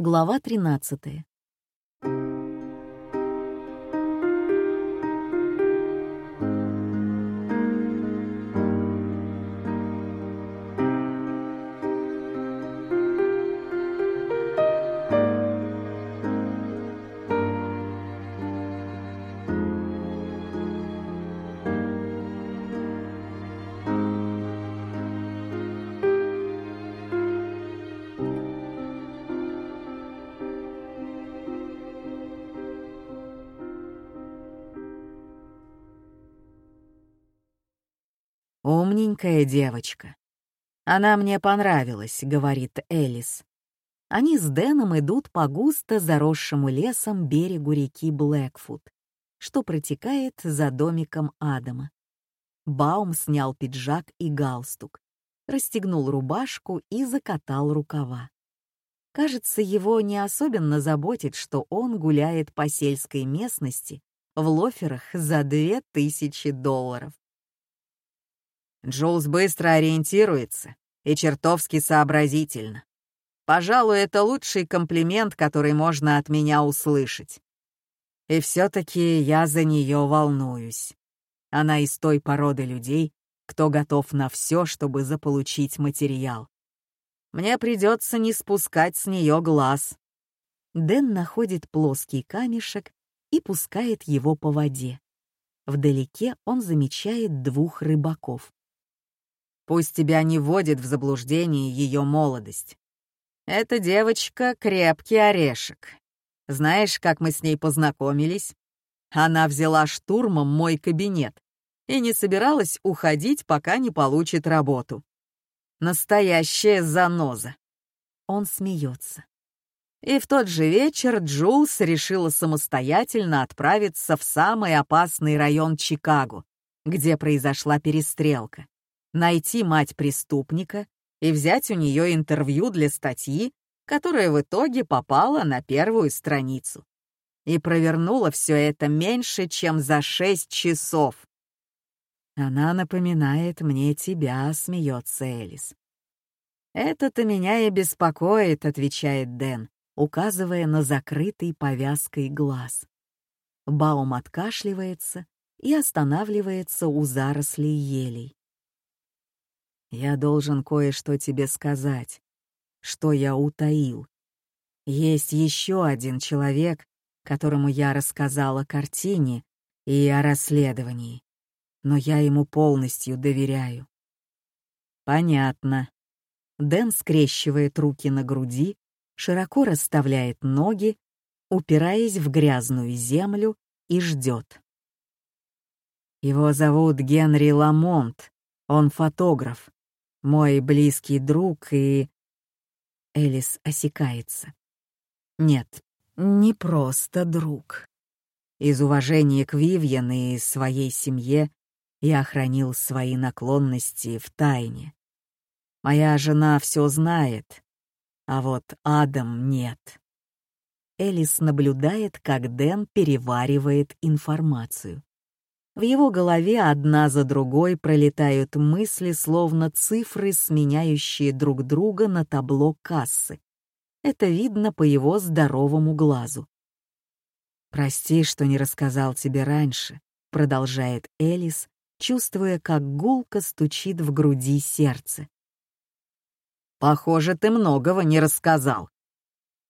Глава 13. «Умненькая девочка. Она мне понравилась», — говорит Элис. Они с Дэном идут по густо заросшему лесом берегу реки Блэкфуд, что протекает за домиком Адама. Баум снял пиджак и галстук, расстегнул рубашку и закатал рукава. Кажется, его не особенно заботит, что он гуляет по сельской местности в лоферах за две тысячи долларов. Джоуз быстро ориентируется и чертовски сообразительно. Пожалуй, это лучший комплимент, который можно от меня услышать. И все-таки я за нее волнуюсь. Она из той породы людей, кто готов на все, чтобы заполучить материал. Мне придется не спускать с нее глаз. Дэн находит плоский камешек и пускает его по воде. Вдалеке он замечает двух рыбаков. Пусть тебя не вводит в заблуждение ее молодость. Эта девочка — крепкий орешек. Знаешь, как мы с ней познакомились? Она взяла штурмом мой кабинет и не собиралась уходить, пока не получит работу. Настоящая заноза. Он смеется. И в тот же вечер Джулс решила самостоятельно отправиться в самый опасный район Чикаго, где произошла перестрелка найти мать преступника и взять у нее интервью для статьи, которая в итоге попала на первую страницу. И провернула все это меньше, чем за шесть часов. Она напоминает мне тебя, смеется Элис. «Это-то меня и беспокоит», — отвечает Дэн, указывая на закрытый повязкой глаз. Баум откашливается и останавливается у зарослей елей. Я должен кое-что тебе сказать, что я утаил. Есть еще один человек, которому я рассказал о картине и о расследовании, но я ему полностью доверяю. Понятно. Дэн скрещивает руки на груди, широко расставляет ноги, упираясь в грязную землю и ждет. Его зовут Генри Ламонт, он фотограф мой близкий друг и...» Элис осекается. «Нет, не просто друг. Из уважения к Вивьен и своей семье я хранил свои наклонности в тайне. Моя жена все знает, а вот Адам нет». Элис наблюдает, как Дэн переваривает информацию. В его голове одна за другой пролетают мысли, словно цифры, сменяющие друг друга на табло кассы. Это видно по его здоровому глазу. «Прости, что не рассказал тебе раньше», — продолжает Элис, чувствуя, как гулко стучит в груди сердце. «Похоже, ты многого не рассказал».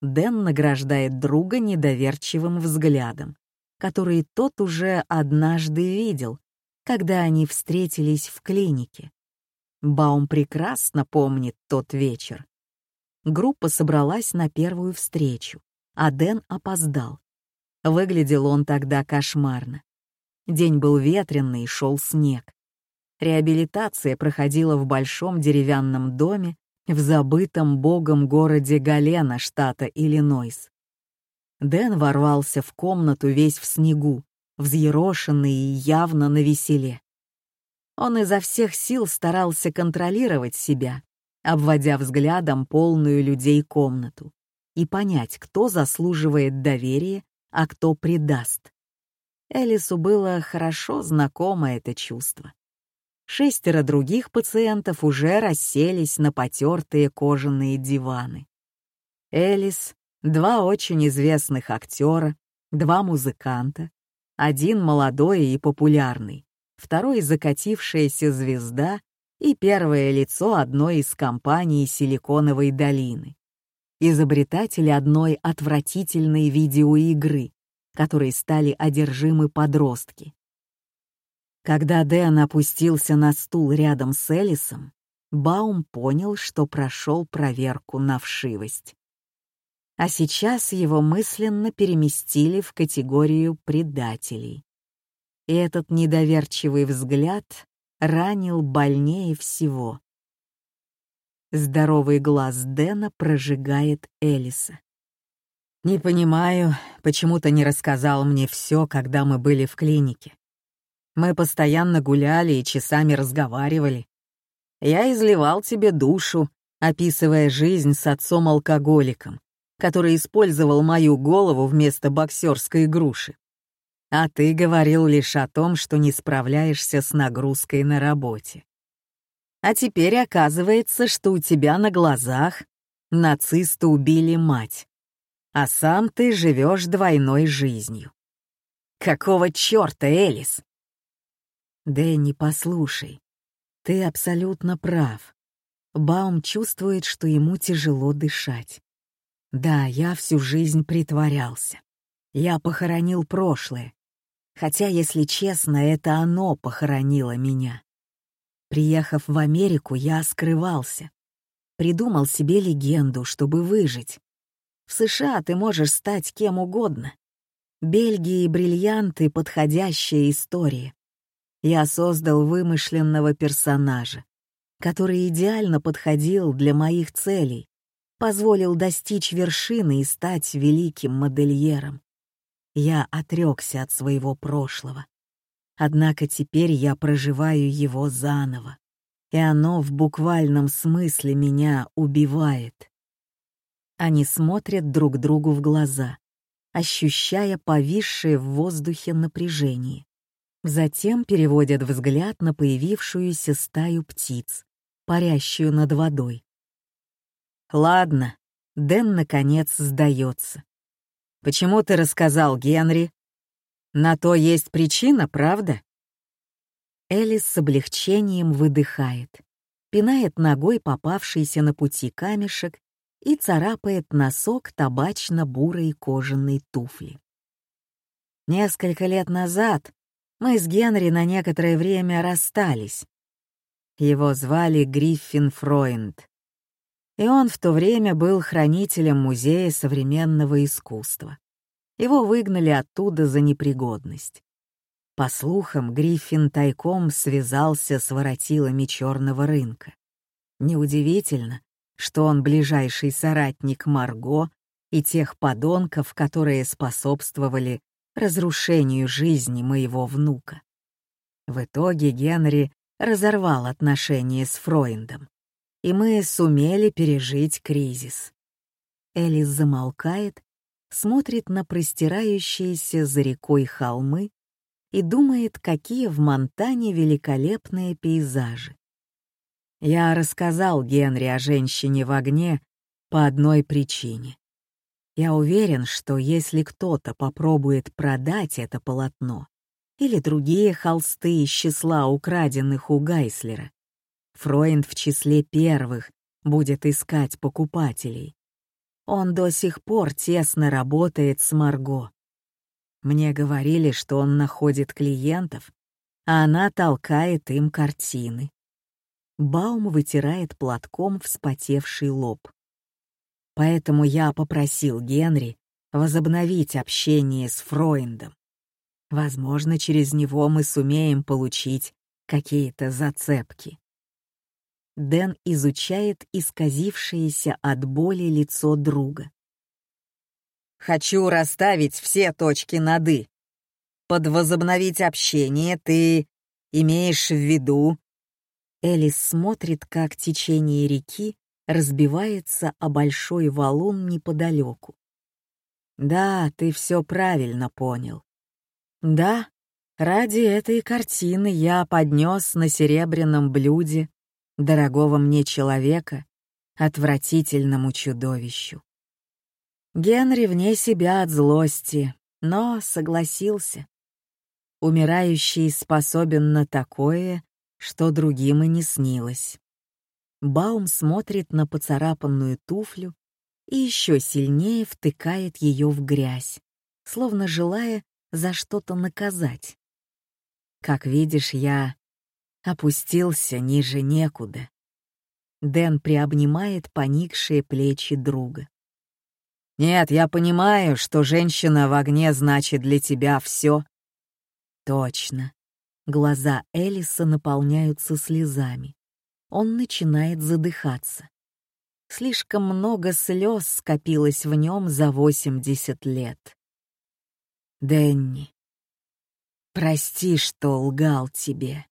Дэн награждает друга недоверчивым взглядом который тот уже однажды видел, когда они встретились в клинике. Баум прекрасно помнит тот вечер. Группа собралась на первую встречу, а Дэн опоздал. Выглядел он тогда кошмарно. День был ветренный, шел снег. Реабилитация проходила в большом деревянном доме в забытом богом городе Галена, штата Иллинойс. Дэн ворвался в комнату весь в снегу, взъерошенный и явно на веселе. Он изо всех сил старался контролировать себя, обводя взглядом полную людей комнату, и понять, кто заслуживает доверия, а кто предаст. Элису было хорошо знакомо это чувство. Шестеро других пациентов уже расселись на потертые кожаные диваны. Элис Два очень известных актера, два музыканта, один молодой и популярный, второй закатившаяся звезда и первое лицо одной из компаний Силиконовой долины. Изобретатели одной отвратительной видеоигры, которой стали одержимы подростки. Когда Дэн опустился на стул рядом с Элисом, Баум понял, что прошел проверку на вшивость. А сейчас его мысленно переместили в категорию предателей. И этот недоверчивый взгляд ранил больнее всего. Здоровый глаз Дэна прожигает Элиса. «Не понимаю, почему ты не рассказал мне все, когда мы были в клинике. Мы постоянно гуляли и часами разговаривали. Я изливал тебе душу, описывая жизнь с отцом-алкоголиком, который использовал мою голову вместо боксерской груши. А ты говорил лишь о том, что не справляешься с нагрузкой на работе. А теперь оказывается, что у тебя на глазах нацисты убили мать, а сам ты живешь двойной жизнью. Какого чёрта, Элис? Дэнни, послушай, ты абсолютно прав. Баум чувствует, что ему тяжело дышать. Да, я всю жизнь притворялся. Я похоронил прошлое, Хотя, если честно, это оно похоронило меня. Приехав в Америку, я скрывался. Придумал себе легенду, чтобы выжить. В США ты можешь стать кем угодно. Бельгия и бриллианты — подходящая история. Я создал вымышленного персонажа, который идеально подходил для моих целей, позволил достичь вершины и стать великим модельером. Я отрекся от своего прошлого. Однако теперь я проживаю его заново, и оно в буквальном смысле меня убивает. Они смотрят друг другу в глаза, ощущая повисшее в воздухе напряжение. Затем переводят взгляд на появившуюся стаю птиц, парящую над водой. Ладно, Дэн наконец сдается. Почему ты рассказал Генри? На то есть причина, правда? Элис с облегчением выдыхает, пинает ногой попавшийся на пути камешек и царапает носок табачно-бурой кожаной туфли. Несколько лет назад мы с Генри на некоторое время расстались. Его звали Гриффин Фройнд и он в то время был хранителем Музея современного искусства. Его выгнали оттуда за непригодность. По слухам, Гриффин тайком связался с воротилами черного рынка. Неудивительно, что он ближайший соратник Марго и тех подонков, которые способствовали разрушению жизни моего внука. В итоге Генри разорвал отношения с Фройндом и мы сумели пережить кризис. Элис замолкает, смотрит на простирающиеся за рекой холмы и думает, какие в Монтане великолепные пейзажи. Я рассказал Генри о женщине в огне по одной причине. Я уверен, что если кто-то попробует продать это полотно или другие холсты из числа украденных у Гайслера, Фройнд в числе первых будет искать покупателей. Он до сих пор тесно работает с Марго. Мне говорили, что он находит клиентов, а она толкает им картины. Баум вытирает платком вспотевший лоб. Поэтому я попросил Генри возобновить общение с Фройндом. Возможно, через него мы сумеем получить какие-то зацепки. Дэн изучает исказившееся от боли лицо друга. «Хочу расставить все точки над «и». Под возобновить общение ты имеешь в виду...» Элис смотрит, как течение реки разбивается о большой валун неподалеку. «Да, ты все правильно понял. Да, ради этой картины я поднес на серебряном блюде дорогого мне человека, отвратительному чудовищу. Генри вне себя от злости, но согласился. Умирающий способен на такое, что другим и не снилось. Баум смотрит на поцарапанную туфлю и еще сильнее втыкает ее в грязь, словно желая за что-то наказать. Как видишь, я опустился ниже некуда. Дэн приобнимает поникшие плечи друга. «Нет, я понимаю, что женщина в огне значит для тебя все». «Точно». Глаза Элиса наполняются слезами. Он начинает задыхаться. Слишком много слез скопилось в нем за 80 лет. «Дэнни, прости, что лгал тебе.